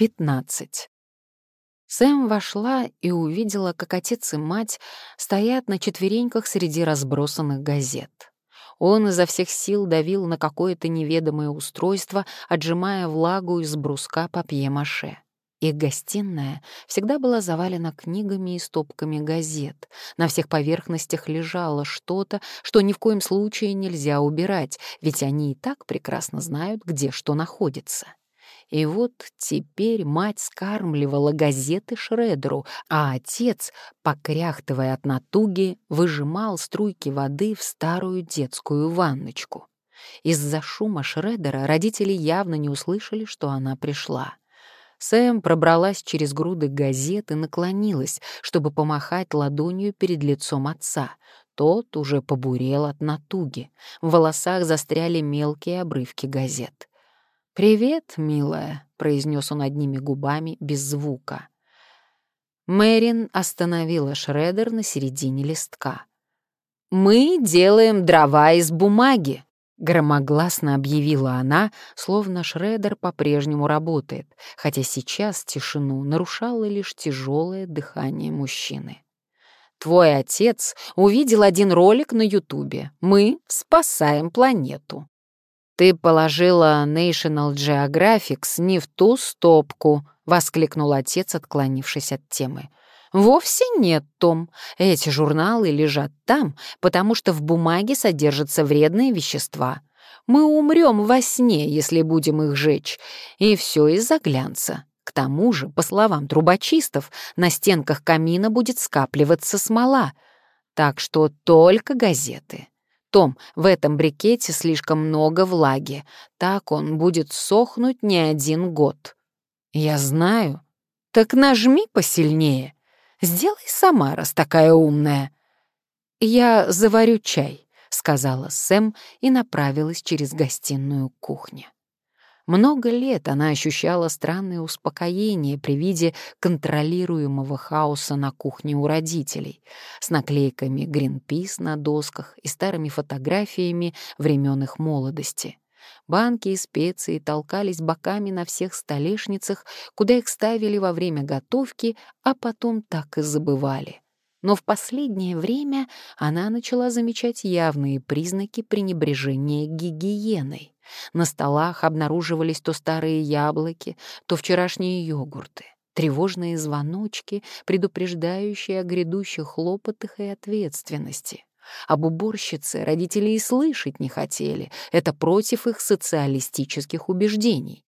15. Сэм вошла и увидела, как отец и мать стоят на четвереньках среди разбросанных газет. Он изо всех сил давил на какое-то неведомое устройство, отжимая влагу из бруска папье-маше. Их гостиная всегда была завалена книгами и стопками газет. На всех поверхностях лежало что-то, что ни в коем случае нельзя убирать, ведь они и так прекрасно знают, где что находится. И вот теперь мать скармливала газеты Шредеру, а отец, покряхтывая от натуги, выжимал струйки воды в старую детскую ванночку. Из-за шума Шредера родители явно не услышали, что она пришла. Сэм пробралась через груды газет и наклонилась, чтобы помахать ладонью перед лицом отца. Тот уже побурел от натуги. В волосах застряли мелкие обрывки газет. «Привет, милая», — произнес он одними губами, без звука. Мэрин остановила Шредер на середине листка. «Мы делаем дрова из бумаги», — громогласно объявила она, словно Шредер по-прежнему работает, хотя сейчас тишину нарушало лишь тяжелое дыхание мужчины. «Твой отец увидел один ролик на Ютубе. Мы спасаем планету. «Ты положила National Geographic не в ту стопку», — воскликнул отец, отклонившись от темы. «Вовсе нет, Том. Эти журналы лежат там, потому что в бумаге содержатся вредные вещества. Мы умрем во сне, если будем их жечь, и все из-за глянца. К тому же, по словам трубочистов, на стенках камина будет скапливаться смола. Так что только газеты. Том, в этом брикете слишком много влаги. Так он будет сохнуть не один год. Я знаю. Так нажми посильнее. Сделай сама, раз такая умная. Я заварю чай, сказала Сэм и направилась через гостиную к кухне. Много лет она ощущала странное успокоение при виде контролируемого хаоса на кухне у родителей, с наклейками «Гринпис» на досках и старыми фотографиями времен их молодости. Банки и специи толкались боками на всех столешницах, куда их ставили во время готовки, а потом так и забывали. Но в последнее время она начала замечать явные признаки пренебрежения гигиеной. На столах обнаруживались то старые яблоки, то вчерашние йогурты, тревожные звоночки, предупреждающие о грядущих хлопотах и ответственности. Об уборщице родители и слышать не хотели, это против их социалистических убеждений.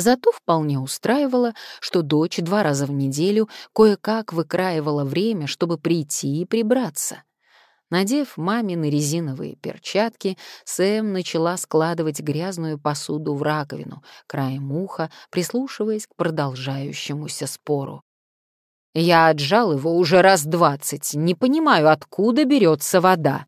Зато вполне устраивало, что дочь два раза в неделю кое-как выкраивала время, чтобы прийти и прибраться. Надев мамины резиновые перчатки, Сэм начала складывать грязную посуду в раковину, краем уха, прислушиваясь к продолжающемуся спору. «Я отжал его уже раз двадцать, не понимаю, откуда берется вода».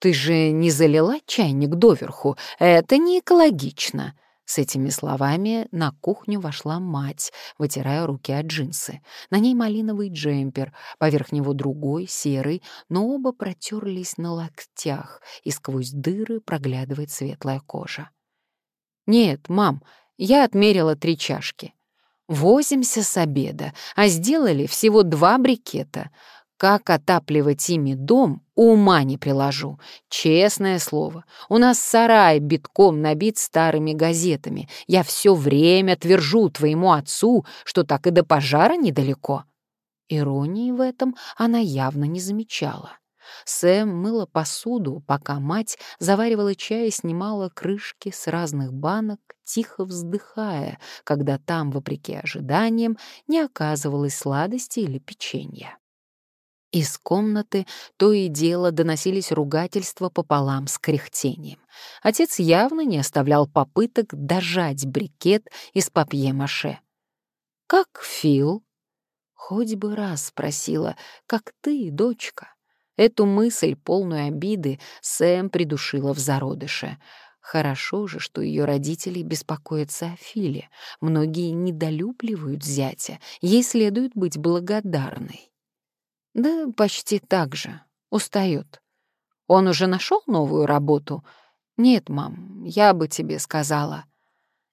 «Ты же не залила чайник доверху, это не экологично», с этими словами на кухню вошла мать, вытирая руки от джинсы. На ней малиновый джемпер, поверх него другой, серый, но оба протерлись на локтях, и сквозь дыры проглядывает светлая кожа. «Нет, мам, я отмерила три чашки. Возимся с обеда, а сделали всего два брикета. Как отапливать ими дом, ума не приложу. Честное слово, у нас сарай битком набит старыми газетами. Я все время твержу твоему отцу, что так и до пожара недалеко. Иронии в этом она явно не замечала. Сэм мыла посуду, пока мать заваривала чай и снимала крышки с разных банок, тихо вздыхая, когда там, вопреки ожиданиям, не оказывалось сладости или печенья. Из комнаты то и дело доносились ругательства пополам с кряхтением. Отец явно не оставлял попыток дожать брикет из папье-маше. «Как Фил?» Хоть бы раз спросила, «Как ты, дочка?» Эту мысль, полную обиды, Сэм придушила в зародыше. Хорошо же, что ее родители беспокоятся о Филе. Многие недолюбливают зятя, ей следует быть благодарной. Да почти так же. Устает. Он уже нашел новую работу? Нет, мам, я бы тебе сказала.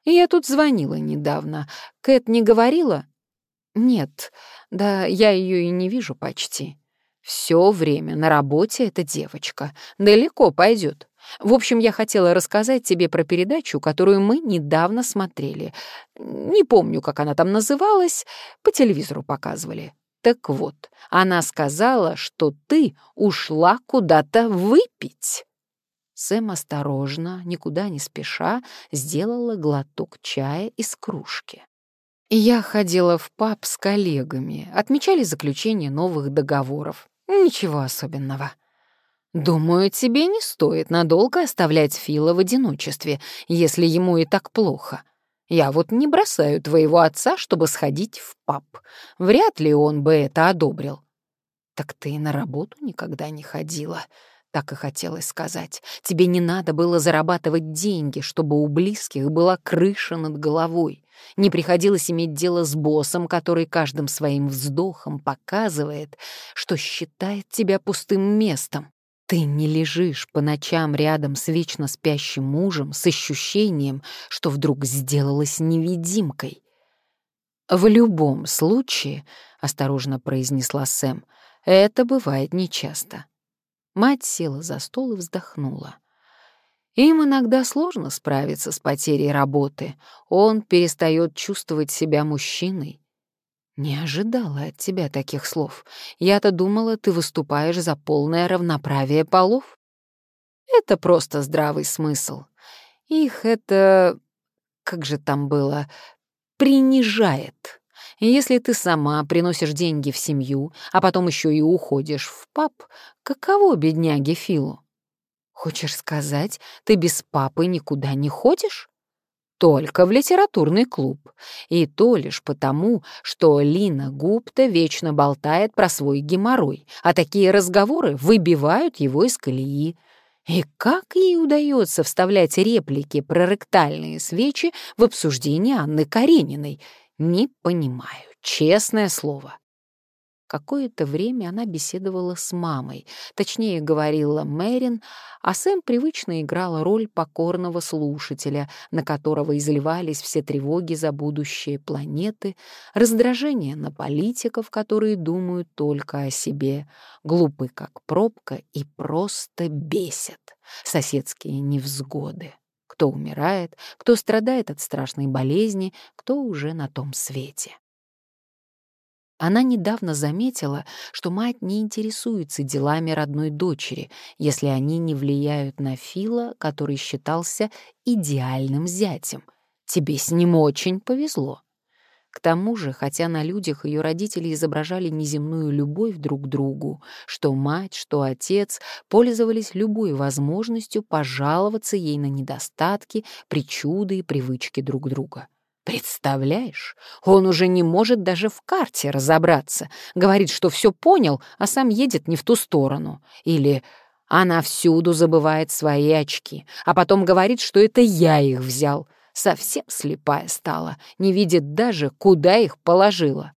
Я тут звонила недавно. Кэт не говорила? Нет, да я ее и не вижу почти. Все время на работе эта девочка. Далеко пойдет. В общем, я хотела рассказать тебе про передачу, которую мы недавно смотрели. Не помню, как она там называлась, по телевизору показывали. Так вот, она сказала, что ты ушла куда-то выпить. Сэм осторожно, никуда не спеша, сделала глоток чая из кружки. Я ходила в паб с коллегами, отмечали заключение новых договоров. Ничего особенного. Думаю, тебе не стоит надолго оставлять Фила в одиночестве, если ему и так плохо. Я вот не бросаю твоего отца, чтобы сходить в паб. Вряд ли он бы это одобрил. Так ты и на работу никогда не ходила, так и хотелось сказать. Тебе не надо было зарабатывать деньги, чтобы у близких была крыша над головой. Не приходилось иметь дело с боссом, который каждым своим вздохом показывает, что считает тебя пустым местом. Ты не лежишь по ночам рядом с вечно спящим мужем с ощущением, что вдруг сделалась невидимкой. «В любом случае», — осторожно произнесла Сэм, — «это бывает нечасто». Мать села за стол и вздохнула. Им иногда сложно справиться с потерей работы. Он перестает чувствовать себя мужчиной. Не ожидала от тебя таких слов. Я-то думала, ты выступаешь за полное равноправие полов. Это просто здравый смысл. Их это... как же там было? Принижает. Если ты сама приносишь деньги в семью, а потом еще и уходишь в паб, каково бедняге Филу? Хочешь сказать, ты без папы никуда не ходишь? Только в литературный клуб. И то лишь потому, что Лина Гупта вечно болтает про свой геморрой, а такие разговоры выбивают его из колеи. И как ей удается вставлять реплики про ректальные свечи в обсуждение Анны Карениной — не понимаю, честное слово. Какое-то время она беседовала с мамой, точнее говорила Мэрин, а Сэм привычно играла роль покорного слушателя, на которого изливались все тревоги за будущее планеты, раздражение на политиков, которые думают только о себе, глупы как пробка и просто бесят соседские невзгоды кто умирает, кто страдает от страшной болезни, кто уже на том свете. Она недавно заметила, что мать не интересуется делами родной дочери, если они не влияют на Фила, который считался идеальным зятем. Тебе с ним очень повезло. К тому же, хотя на людях ее родители изображали неземную любовь друг к другу, что мать, что отец пользовались любой возможностью пожаловаться ей на недостатки, причуды и привычки друг друга. Представляешь, он уже не может даже в карте разобраться, говорит, что все понял, а сам едет не в ту сторону. Или она всюду забывает свои очки, а потом говорит, что это я их взял — совсем слепая стала, не видит даже, куда их положила.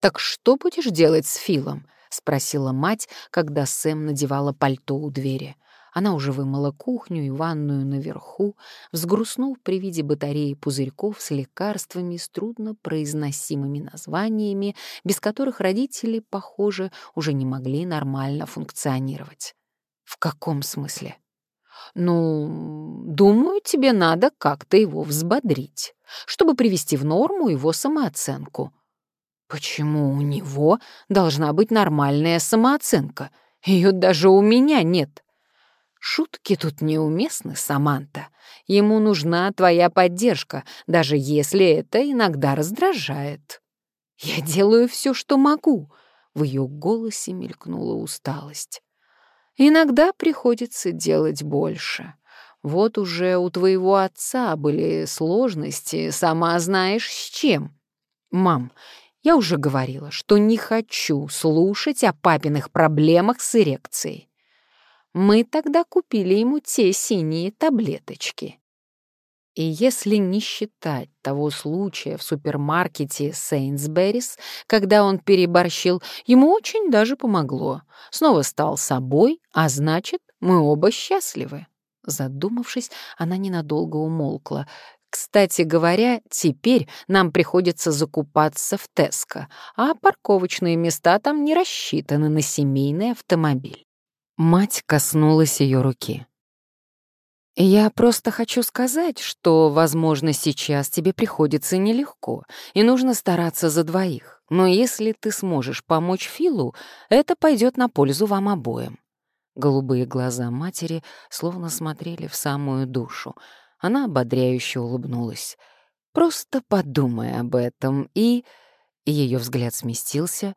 «Так что будешь делать с Филом?» — спросила мать, когда Сэм надевала пальто у двери. Она уже вымыла кухню и ванную наверху, взгрустнув при виде батареи пузырьков с лекарствами с труднопроизносимыми названиями, без которых родители, похоже, уже не могли нормально функционировать. «В каком смысле?» Ну, думаю, тебе надо как-то его взбодрить, чтобы привести в норму его самооценку. Почему у него должна быть нормальная самооценка? Ее даже у меня нет. Шутки тут неуместны, Саманта. Ему нужна твоя поддержка, даже если это иногда раздражает. Я делаю все, что могу. В ее голосе мелькнула усталость. Иногда приходится делать больше. Вот уже у твоего отца были сложности, сама знаешь с чем. Мам, я уже говорила, что не хочу слушать о папиных проблемах с эрекцией. Мы тогда купили ему те синие таблеточки. И если не считать того случая в супермаркете Сейнсберрис, когда он переборщил, ему очень даже помогло. Снова стал собой, а значит, мы оба счастливы. Задумавшись, она ненадолго умолкла. Кстати говоря, теперь нам приходится закупаться в Теско, а парковочные места там не рассчитаны на семейный автомобиль. Мать коснулась ее руки. «Я просто хочу сказать, что, возможно, сейчас тебе приходится нелегко, и нужно стараться за двоих. Но если ты сможешь помочь Филу, это пойдет на пользу вам обоим». Голубые глаза матери словно смотрели в самую душу. Она ободряюще улыбнулась. «Просто подумай об этом и...» Ее взгляд сместился.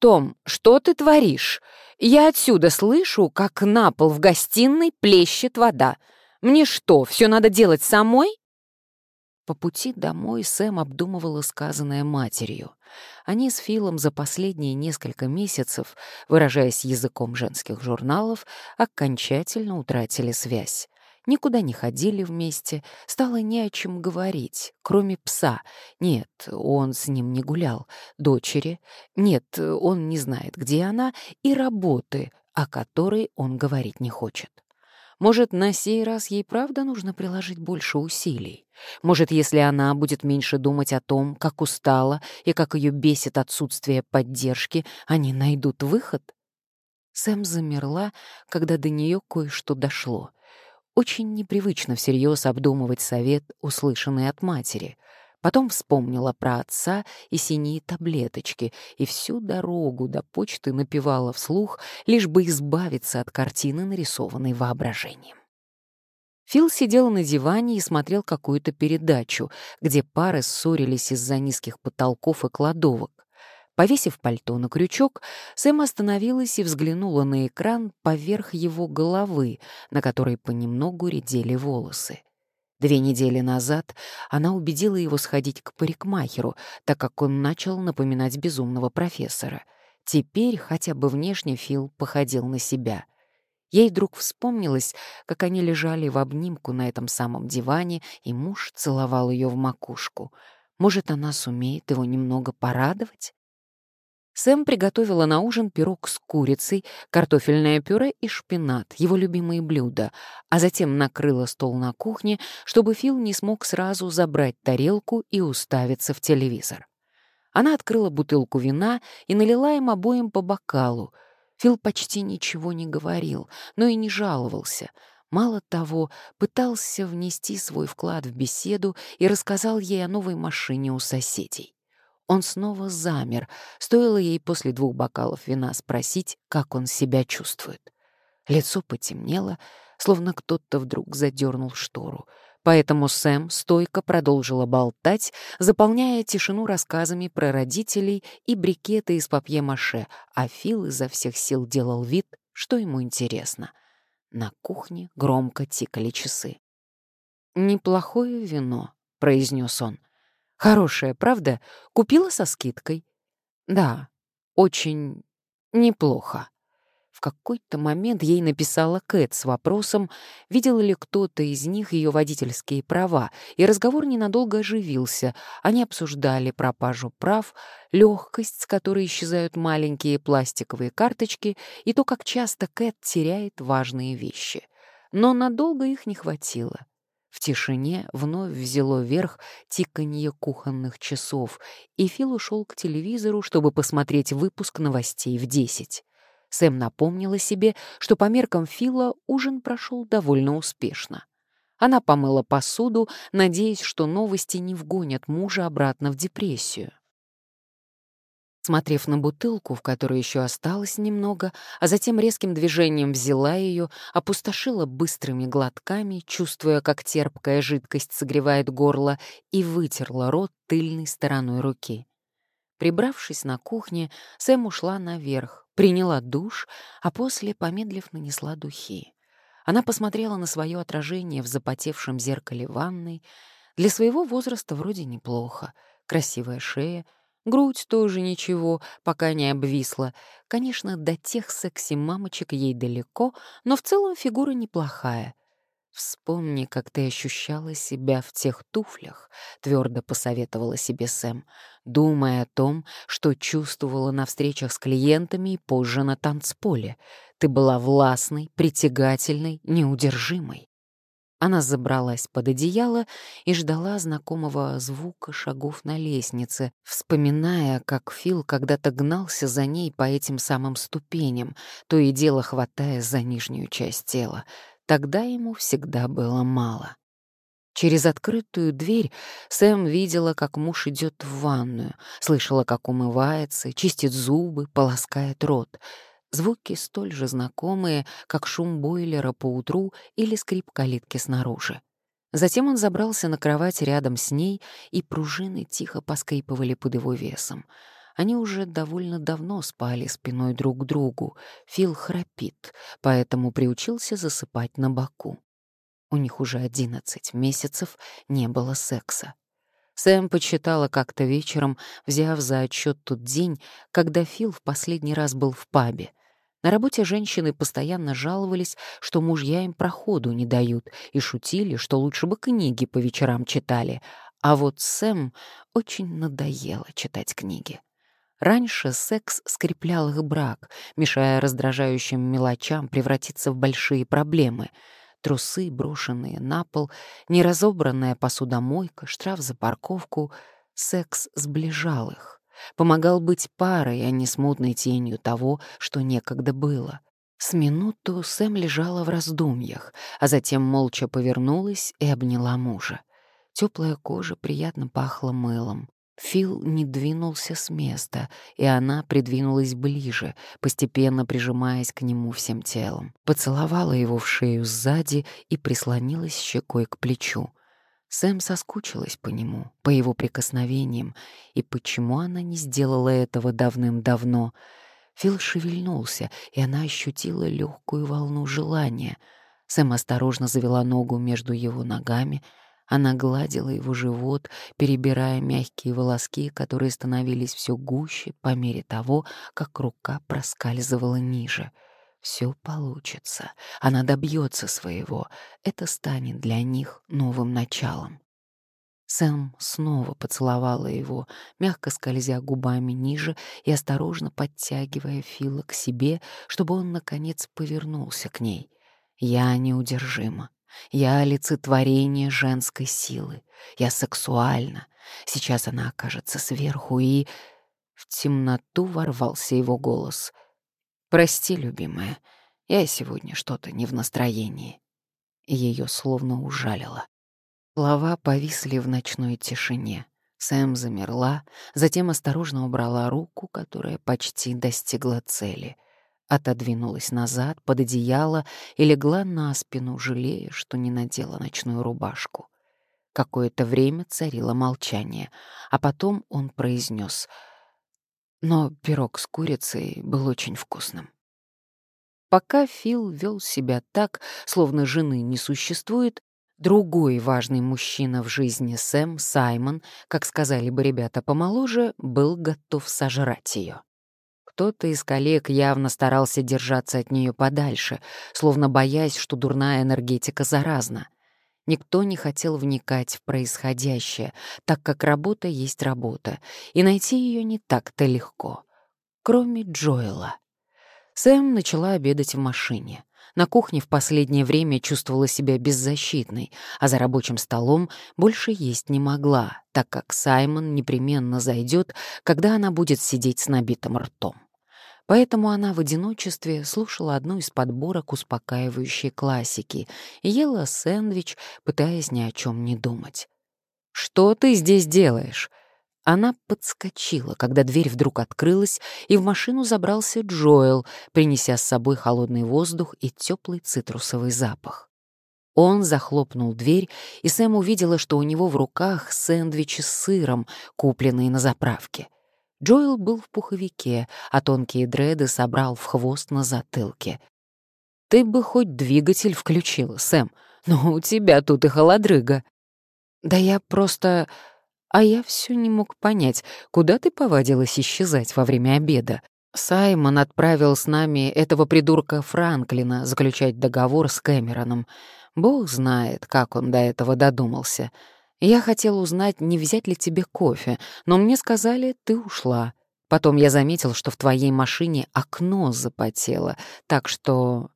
«Том, что ты творишь? Я отсюда слышу, как на пол в гостиной плещет вода. Мне что, все надо делать самой?» По пути домой Сэм обдумывала сказанное матерью. Они с Филом за последние несколько месяцев, выражаясь языком женских журналов, окончательно утратили связь. Никуда не ходили вместе, стало не о чем говорить, кроме пса. Нет, он с ним не гулял. Дочери. Нет, он не знает, где она. И работы, о которой он говорить не хочет. Может, на сей раз ей правда нужно приложить больше усилий? Может, если она будет меньше думать о том, как устала и как ее бесит отсутствие поддержки, они найдут выход? Сэм замерла, когда до нее кое-что дошло. Очень непривычно всерьез обдумывать совет, услышанный от матери. Потом вспомнила про отца и синие таблеточки, и всю дорогу до почты напевала вслух, лишь бы избавиться от картины, нарисованной воображением. Фил сидел на диване и смотрел какую-то передачу, где пары ссорились из-за низких потолков и кладовок. Повесив пальто на крючок, Сэм остановилась и взглянула на экран поверх его головы, на которой понемногу редели волосы. Две недели назад она убедила его сходить к парикмахеру, так как он начал напоминать безумного профессора. Теперь хотя бы внешне Фил походил на себя. Ей вдруг вспомнилось, как они лежали в обнимку на этом самом диване, и муж целовал ее в макушку. Может, она сумеет его немного порадовать? Сэм приготовила на ужин пирог с курицей, картофельное пюре и шпинат, его любимые блюда, а затем накрыла стол на кухне, чтобы Фил не смог сразу забрать тарелку и уставиться в телевизор. Она открыла бутылку вина и налила им обоим по бокалу. Фил почти ничего не говорил, но и не жаловался. Мало того, пытался внести свой вклад в беседу и рассказал ей о новой машине у соседей. Он снова замер, стоило ей после двух бокалов вина спросить, как он себя чувствует. Лицо потемнело, словно кто-то вдруг задернул штору. Поэтому Сэм стойко продолжила болтать, заполняя тишину рассказами про родителей и брикеты из папье-маше, а Фил изо всех сил делал вид, что ему интересно. На кухне громко тикали часы. «Неплохое вино», — произнес он. Хорошая, правда? Купила со скидкой. Да, очень неплохо. В какой-то момент ей написала Кэт с вопросом, видел ли кто-то из них ее водительские права, и разговор ненадолго оживился. Они обсуждали пропажу прав, легкость, с которой исчезают маленькие пластиковые карточки, и то, как часто Кэт теряет важные вещи. Но надолго их не хватило. В тишине вновь взяло верх тиканье кухонных часов, и Фил ушел к телевизору, чтобы посмотреть выпуск новостей в десять. Сэм напомнила себе, что по меркам Фила ужин прошел довольно успешно. Она помыла посуду, надеясь, что новости не вгонят мужа обратно в депрессию. Смотрев на бутылку, в которой еще осталось немного, а затем резким движением взяла ее, опустошила быстрыми глотками, чувствуя, как терпкая жидкость согревает горло, и вытерла рот тыльной стороной руки. Прибравшись на кухне, Сэм ушла наверх, приняла душ, а после, помедлив, нанесла духи. Она посмотрела на свое отражение в запотевшем зеркале ванной. Для своего возраста вроде неплохо. Красивая шея — Грудь тоже ничего, пока не обвисла. Конечно, до тех секси-мамочек ей далеко, но в целом фигура неплохая. «Вспомни, как ты ощущала себя в тех туфлях», — твердо посоветовала себе Сэм, думая о том, что чувствовала на встречах с клиентами и позже на танцполе. Ты была властной, притягательной, неудержимой. Она забралась под одеяло и ждала знакомого звука шагов на лестнице, вспоминая, как Фил когда-то гнался за ней по этим самым ступеням, то и дело хватая за нижнюю часть тела. Тогда ему всегда было мало. Через открытую дверь Сэм видела, как муж идет в ванную, слышала, как умывается, чистит зубы, полоскает рот — Звуки столь же знакомые, как шум бойлера по утру или скрип калитки снаружи. Затем он забрался на кровать рядом с ней, и пружины тихо поскрипывали под его весом. Они уже довольно давно спали спиной друг к другу. Фил храпит, поэтому приучился засыпать на боку. У них уже одиннадцать месяцев не было секса. Сэм почитала как-то вечером, взяв за отчет тот день, когда Фил в последний раз был в пабе — на работе женщины постоянно жаловались, что мужья им проходу не дают, и шутили, что лучше бы книги по вечерам читали. А вот Сэм очень надоело читать книги. Раньше секс скреплял их брак, мешая раздражающим мелочам превратиться в большие проблемы. Трусы, брошенные на пол, неразобранная посудомойка, штраф за парковку — секс сближал их помогал быть парой, а не смутной тенью того, что некогда было. С минуту Сэм лежала в раздумьях, а затем молча повернулась и обняла мужа. Теплая кожа приятно пахла мылом. Фил не двинулся с места, и она придвинулась ближе, постепенно прижимаясь к нему всем телом. Поцеловала его в шею сзади и прислонилась щекой к плечу. Сэм соскучилась по нему, по его прикосновениям, и почему она не сделала этого давным-давно? Фил шевельнулся, и она ощутила легкую волну желания. Сэм осторожно завела ногу между его ногами, она гладила его живот, перебирая мягкие волоски, которые становились все гуще по мере того, как рука проскальзывала ниже — все получится. Она добьется своего. Это станет для них новым началом. Сэм снова поцеловала его, мягко скользя губами ниже и осторожно подтягивая Фила к себе, чтобы он, наконец, повернулся к ней. «Я неудержима. Я олицетворение женской силы. Я сексуальна. Сейчас она окажется сверху и...» В темноту ворвался его голос — «Прости, любимая, я сегодня что-то не в настроении». Ее словно ужалило. Слова повисли в ночной тишине. Сэм замерла, затем осторожно убрала руку, которая почти достигла цели. Отодвинулась назад под одеяло и легла на спину, жалея, что не надела ночную рубашку. Какое-то время царило молчание, а потом он произнес — но пирог с курицей был очень вкусным. Пока Фил вел себя так, словно жены не существует, другой важный мужчина в жизни Сэм, Саймон, как сказали бы ребята помоложе, был готов сожрать ее. Кто-то из коллег явно старался держаться от нее подальше, словно боясь, что дурная энергетика заразна — Никто не хотел вникать в происходящее, так как работа есть работа, и найти ее не так-то легко. Кроме Джоэла. Сэм начала обедать в машине. На кухне в последнее время чувствовала себя беззащитной, а за рабочим столом больше есть не могла, так как Саймон непременно зайдет, когда она будет сидеть с набитым ртом. Поэтому она в одиночестве слушала одну из подборок успокаивающей классики и ела сэндвич, пытаясь ни о чем не думать. «Что ты здесь делаешь?» Она подскочила, когда дверь вдруг открылась, и в машину забрался Джоэл, принеся с собой холодный воздух и теплый цитрусовый запах. Он захлопнул дверь, и Сэм увидела, что у него в руках сэндвичи с сыром, купленные на заправке — Джоэл был в пуховике, а тонкие дреды собрал в хвост на затылке. «Ты бы хоть двигатель включил, Сэм, но у тебя тут и холодрыга». «Да я просто...» А я все не мог понять, куда ты повадилась исчезать во время обеда. Саймон отправил с нами этого придурка Франклина заключать договор с Кэмероном. Бог знает, как он до этого додумался. Я хотел узнать, не взять ли тебе кофе, но мне сказали, ты ушла. Потом я заметил, что в твоей машине окно запотело, так что...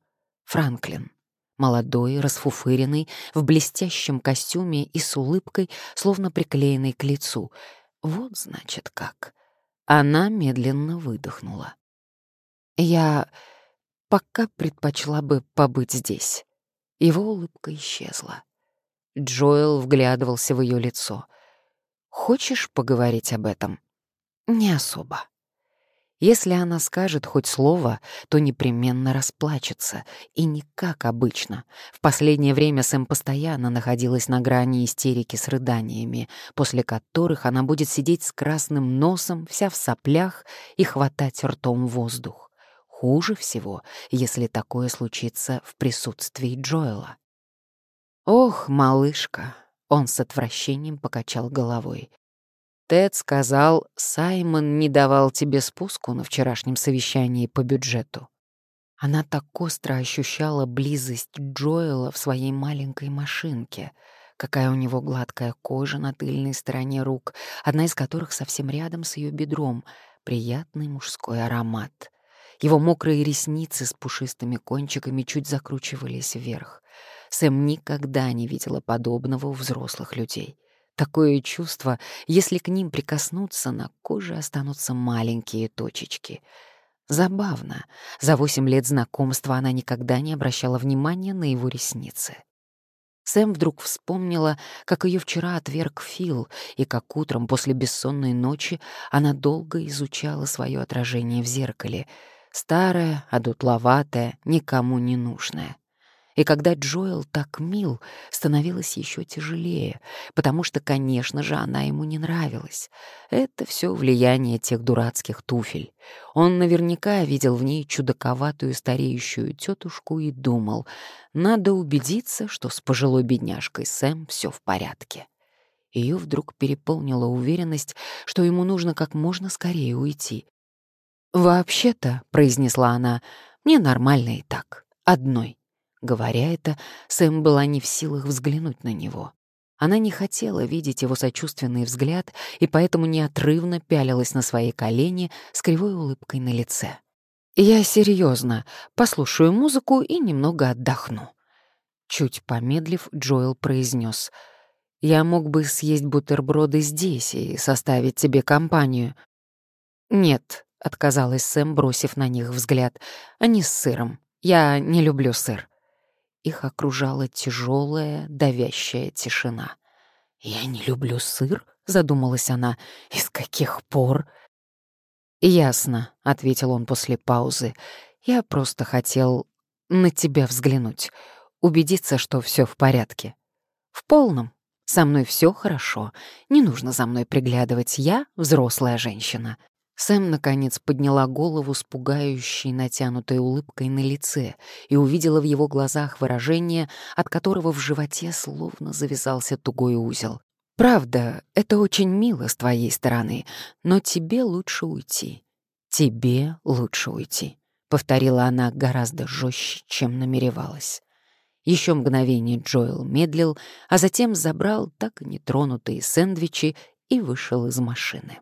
Франклин. Молодой, расфуфыренный, в блестящем костюме и с улыбкой, словно приклеенной к лицу. Вот, значит, как. Она медленно выдохнула. «Я пока предпочла бы побыть здесь». Его улыбка исчезла. Джоэл вглядывался в ее лицо. «Хочешь поговорить об этом?» «Не особо». Если она скажет хоть слово, то непременно расплачется, и не как обычно. В последнее время Сэм постоянно находилась на грани истерики с рыданиями, после которых она будет сидеть с красным носом, вся в соплях, и хватать ртом воздух. Хуже всего, если такое случится в присутствии Джоэла. «Ох, малышка!» — он с отвращением покачал головой. Тед сказал, Саймон не давал тебе спуску на вчерашнем совещании по бюджету. Она так остро ощущала близость Джоэла в своей маленькой машинке, какая у него гладкая кожа на тыльной стороне рук, одна из которых совсем рядом с ее бедром, приятный мужской аромат. Его мокрые ресницы с пушистыми кончиками чуть закручивались вверх. Сэм никогда не видела подобного у взрослых людей. Такое чувство, если к ним прикоснуться, на коже останутся маленькие точечки. Забавно. За восемь лет знакомства она никогда не обращала внимания на его ресницы. Сэм вдруг вспомнила, как ее вчера отверг Фил, и как утром после бессонной ночи она долго изучала свое отражение в зеркале. Старое, одутловатое, никому не нужное. И когда Джоэл так мил, становилось еще тяжелее, потому что, конечно же, она ему не нравилась. Это все влияние тех дурацких туфель. Он наверняка видел в ней чудаковатую стареющую тетушку и думал, надо убедиться, что с пожилой бедняжкой Сэм все в порядке. Ее вдруг переполнила уверенность, что ему нужно как можно скорее уйти. «Вообще-то», — произнесла она, — «мне нормально и так, одной». Говоря это, Сэм была не в силах взглянуть на него. Она не хотела видеть его сочувственный взгляд и поэтому неотрывно пялилась на свои колени с кривой улыбкой на лице. «Я серьезно, послушаю музыку и немного отдохну». Чуть помедлив, Джоэл произнес: «Я мог бы съесть бутерброды здесь и составить тебе компанию». «Нет», — отказалась Сэм, бросив на них взгляд, — «они с сыром. Я не люблю сыр». Их окружала тяжелая, давящая тишина. «Я не люблю сыр», — задумалась она. «Из каких пор?» «Ясно», — ответил он после паузы. «Я просто хотел на тебя взглянуть, убедиться, что все в порядке». «В полном. Со мной все хорошо. Не нужно за мной приглядывать. Я взрослая женщина. Сэм, наконец, подняла голову с пугающей натянутой улыбкой на лице и увидела в его глазах выражение, от которого в животе словно завязался тугой узел. «Правда, это очень мило с твоей стороны, но тебе лучше уйти. Тебе лучше уйти», — повторила она гораздо жестче, чем намеревалась. Еще мгновение Джоэл медлил, а затем забрал так и нетронутые сэндвичи и вышел из машины.